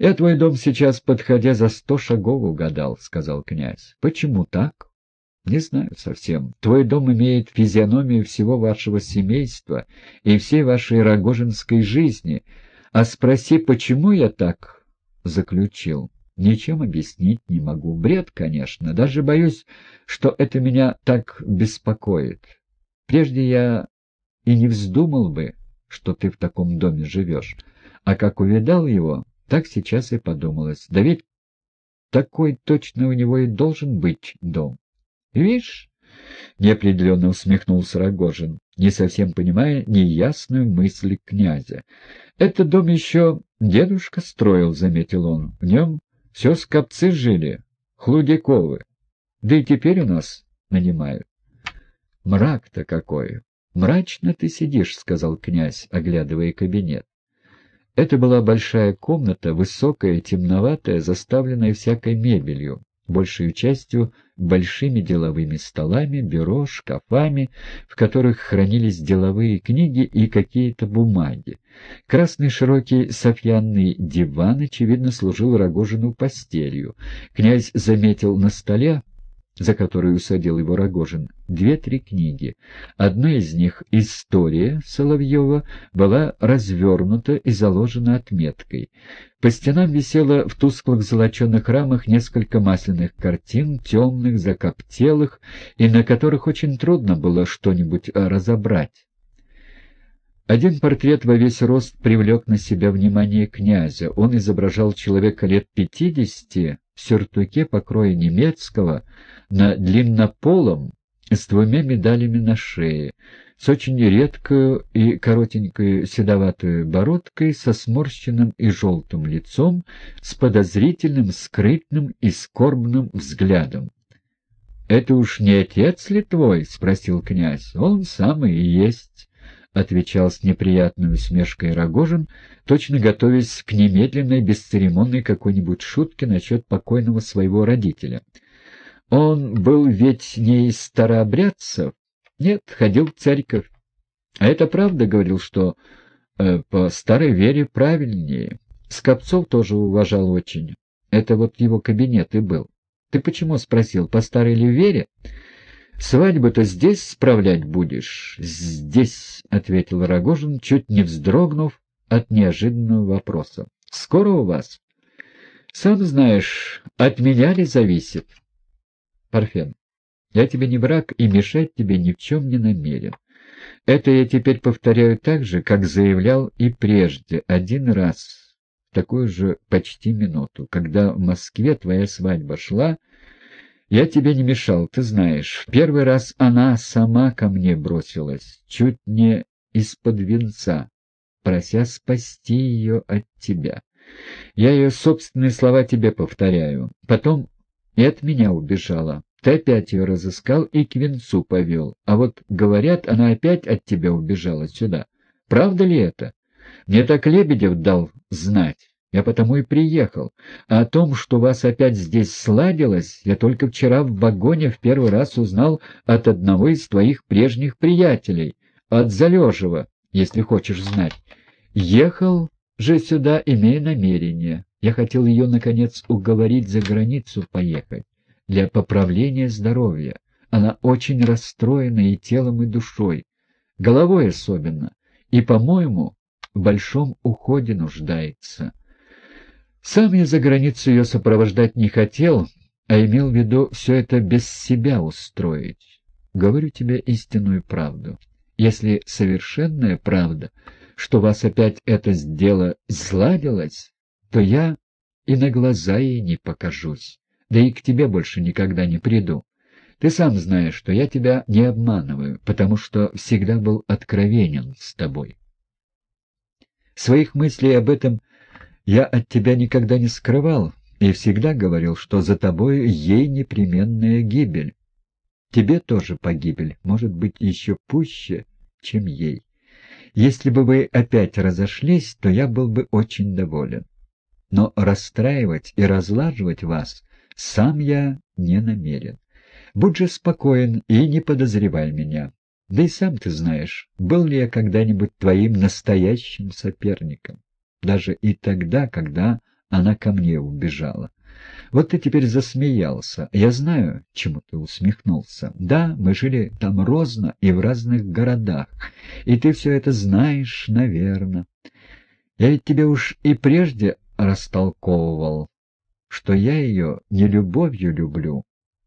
«Я твой дом сейчас, подходя за сто шагов, угадал», — сказал князь. «Почему так?» «Не знаю совсем. Твой дом имеет физиономию всего вашего семейства и всей вашей рогожинской жизни. А спроси, почему я так заключил?» Ничем объяснить не могу. Бред, конечно. Даже боюсь, что это меня так беспокоит. Прежде я и не вздумал бы, что ты в таком доме живешь. А как увидал его, так сейчас и подумалось. Да ведь такой точно у него и должен быть дом. Видишь? Неопределенно усмехнулся Рогожин, не совсем понимая неясную мысль князя. «Это дом еще дедушка строил», — заметил он. «В нем все скопцы жили, Хлудяковы. Да и теперь у нас нанимают. Мрак-то какой! Мрачно ты сидишь, — сказал князь, оглядывая кабинет. Это была большая комната, высокая, темноватая, заставленная всякой мебелью большей частью большими деловыми столами, бюро, шкафами, в которых хранились деловые книги и какие-то бумаги. Красный широкий софьянный диван, очевидно, служил Рогожину постелью. Князь заметил на столе за которую усадил его Рогожин, две-три книги. Одна из них, «История» Соловьева, была развернута и заложена отметкой. По стенам висело в тусклых золоченых рамах несколько масляных картин, темных, закоптелых, и на которых очень трудно было что-нибудь разобрать. Один портрет во весь рост привлек на себя внимание князя. Он изображал человека лет пятидесяти, в сюртуке покроя немецкого, на длиннополом, с двумя медалями на шее, с очень редкой и коротенькой седоватой бородкой, со сморщенным и желтым лицом, с подозрительным, скрытным и скорбным взглядом. — Это уж не отец ли твой? — спросил князь. — Он самый и есть. — отвечал с неприятной усмешкой Рогожин, точно готовясь к немедленной, бесцеремонной какой-нибудь шутке насчет покойного своего родителя. Он был ведь не из старообрядцев, нет, ходил в церковь. А это правда, говорил, что э, по старой вере правильнее. Скопцов тоже уважал очень. Это вот его кабинет и был. Ты почему спросил, по старой ли вере? «Свадьбу-то здесь справлять будешь?» «Здесь», — ответил Рогожин, чуть не вздрогнув от неожиданного вопроса. «Скоро у вас?» «Сам знаешь, от меня ли зависит?» «Парфен, я тебе не враг и мешать тебе ни в чем не намерен. Это я теперь повторяю так же, как заявлял и прежде, один раз, в такую же почти минуту, когда в Москве твоя свадьба шла, я тебе не мешал, ты знаешь. В первый раз она сама ко мне бросилась, чуть не из-под венца, прося спасти ее от тебя. Я ее собственные слова тебе повторяю. Потом и от меня убежала. Ты опять ее разыскал и к венцу повел. А вот, говорят, она опять от тебя убежала сюда. Правда ли это? Мне так Лебедев дал знать. Я потому и приехал. А о том, что вас опять здесь сладилось, я только вчера в вагоне в первый раз узнал от одного из твоих прежних приятелей, от Залежева, если хочешь знать. Ехал же сюда, имея намерение. Я хотел ее, наконец, уговорить за границу поехать, для поправления здоровья. Она очень расстроена и телом, и душой, головой особенно, и, по-моему, в большом уходе нуждается. Сам я за границу ее сопровождать не хотел, а имел в виду все это без себя устроить. Говорю тебе истинную правду. Если совершенная правда, что вас опять это дело сладилось, то я и на глаза ей не покажусь, да и к тебе больше никогда не приду. Ты сам знаешь, что я тебя не обманываю, потому что всегда был откровенен с тобой. Своих мыслей об этом я от тебя никогда не скрывал и всегда говорил, что за тобой ей непременная гибель. Тебе тоже погибель, может быть, еще пуще, чем ей. Если бы вы опять разошлись, то я был бы очень доволен. Но расстраивать и разлаживать вас сам я не намерен. Будь же спокоен и не подозревай меня. Да и сам ты знаешь, был ли я когда-нибудь твоим настоящим соперником даже и тогда, когда она ко мне убежала. Вот ты теперь засмеялся. Я знаю, чему ты усмехнулся. Да, мы жили там розно и в разных городах, и ты все это знаешь, наверное. Я ведь тебе уж и прежде растолковывал, что я ее не любовью люблю,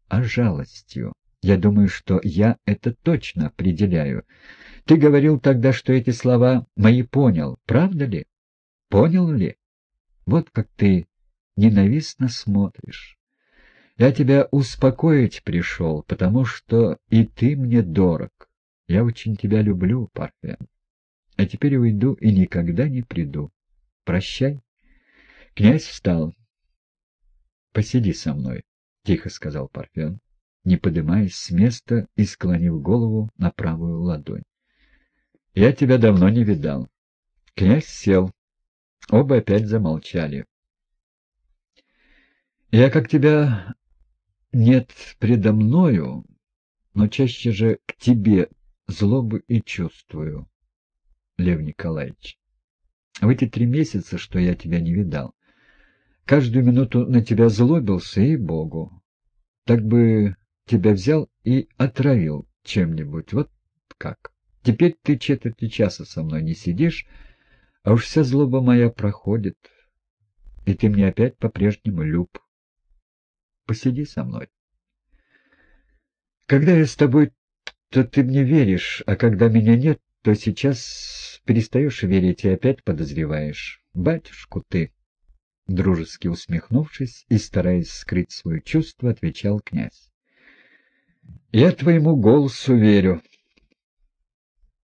а жалостью. Я думаю, что я это точно определяю. Ты говорил тогда, что эти слова мои понял. Правда ли? Понял ли? Вот как ты ненавистно смотришь. Я тебя успокоить пришел, потому что и ты мне дорог. Я очень тебя люблю, Парфен. А теперь уйду и никогда не приду. Прощай. Князь встал. — Посиди со мной, — тихо сказал Парфен, не поднимаясь с места и склонив голову на правую ладонь. — Я тебя давно не видал. Князь сел. Оба опять замолчали. Я, как тебя нет предо мною, но чаще же к тебе злобу и чувствую, Лев Николаевич. В эти три месяца, что я тебя не видал, каждую минуту на тебя злобился, и Богу. Так бы тебя взял и отравил чем-нибудь. Вот как. Теперь ты четверти часа со мной не сидишь, а уж вся злоба моя проходит, и ты мне опять по-прежнему люб. Посиди со мной. Когда я с тобой, то ты мне веришь, а когда меня нет, то сейчас перестаешь верить и опять подозреваешь. Батюшку ты, дружески усмехнувшись и стараясь скрыть свое чувство, отвечал князь. Я твоему голосу верю,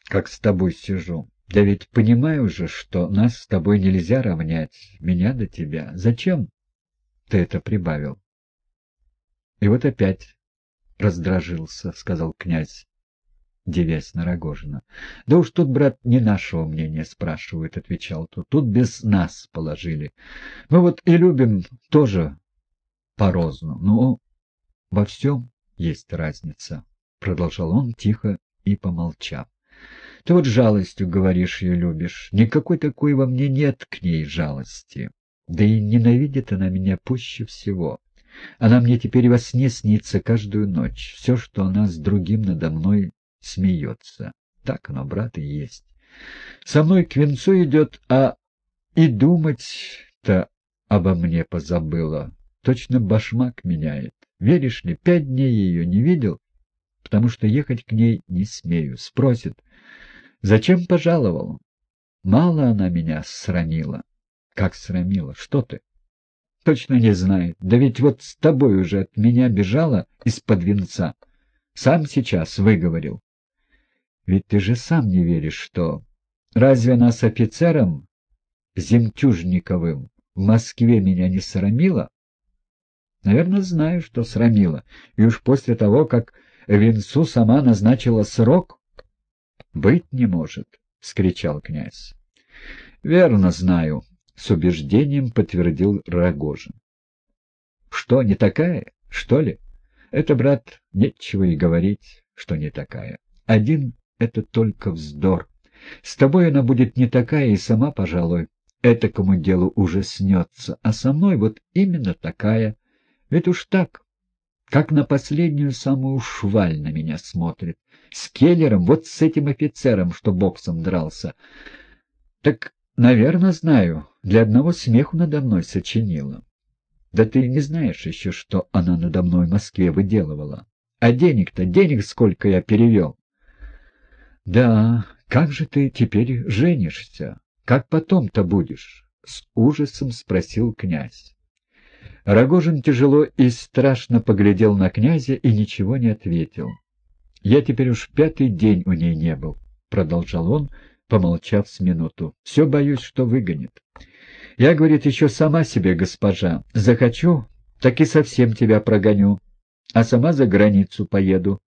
как с тобой сижу. Да ведь понимаю же, что нас с тобой нельзя равнять, меня до тебя. Зачем ты это прибавил? И вот опять раздражился, — сказал князь, девясь на Рогожина. — Да уж тут, брат, не нашего мнения спрашивают, — отвечал тот. — Тут без нас положили. Мы вот и любим тоже порозну, но во всем есть разница, — продолжал он тихо и помолчав. — Ты вот жалостью, говоришь, ее любишь. Никакой такой во мне нет к ней жалости. Да и ненавидит она меня пуще всего. Она мне теперь во сне снится каждую ночь. Все, что она с другим надо мной смеется. Так оно, брат, и есть. Со мной к венцу идет, а и думать-то обо мне позабыла. Точно башмак меняет. Веришь ли, пять дней ее не видел, потому что ехать к ней не смею. Спросит, зачем пожаловал? Мало она меня срамила. Как срамила? Что ты? точно не знает. Да ведь вот с тобой уже от меня бежала из-под венца. Сам сейчас выговорил. Ведь ты же сам не веришь, что... Разве нас офицером Земтюжниковым в Москве меня не срамило? Наверное, знаю, что срамило. И уж после того, как Венцу сама назначила срок... — Быть не может, — скричал князь. — Верно знаю, с убеждением подтвердил Рогожин. Что, не такая, что ли? Это, брат, нечего и говорить, что не такая. Один — это только вздор. С тобой она будет не такая и сама, пожалуй, этакому делу уже снется, а со мной вот именно такая. Ведь уж так, как на последнюю самую шваль на меня смотрит. С Келлером, вот с этим офицером, что боксом дрался. Так Наверное, знаю. Для одного смеху надо мной сочинила. Да ты не знаешь еще, что она надо мной в Москве выделывала. А денег-то, денег сколько я перевел. Да, как же ты теперь женишься? Как потом-то будешь? С ужасом спросил князь. Рогожин тяжело и страшно поглядел на князя и ничего не ответил. «Я теперь уж пятый день у ней не был», — продолжал он, — помолчав с минуту. — Все боюсь, что выгонит. Я, говорит, еще сама себе госпожа. Захочу, так и совсем тебя прогоню, а сама за границу поеду.